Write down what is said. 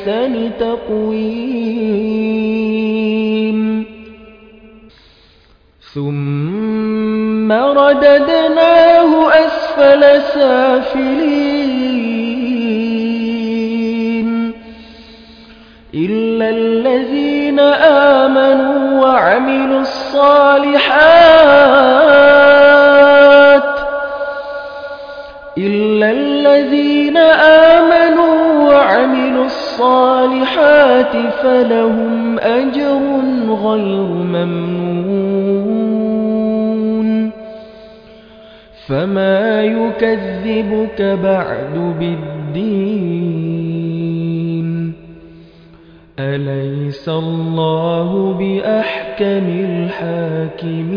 أحسن تقويم. ثم رددناه أسفل سافلين. إلا الذين آمنوا وعملوا الصالحات. إلا الذين آمنوا الصالحات فلهم أجر غير ممنون فما يكذبك بعد بالدين أليس الله بأحكم الحاكمين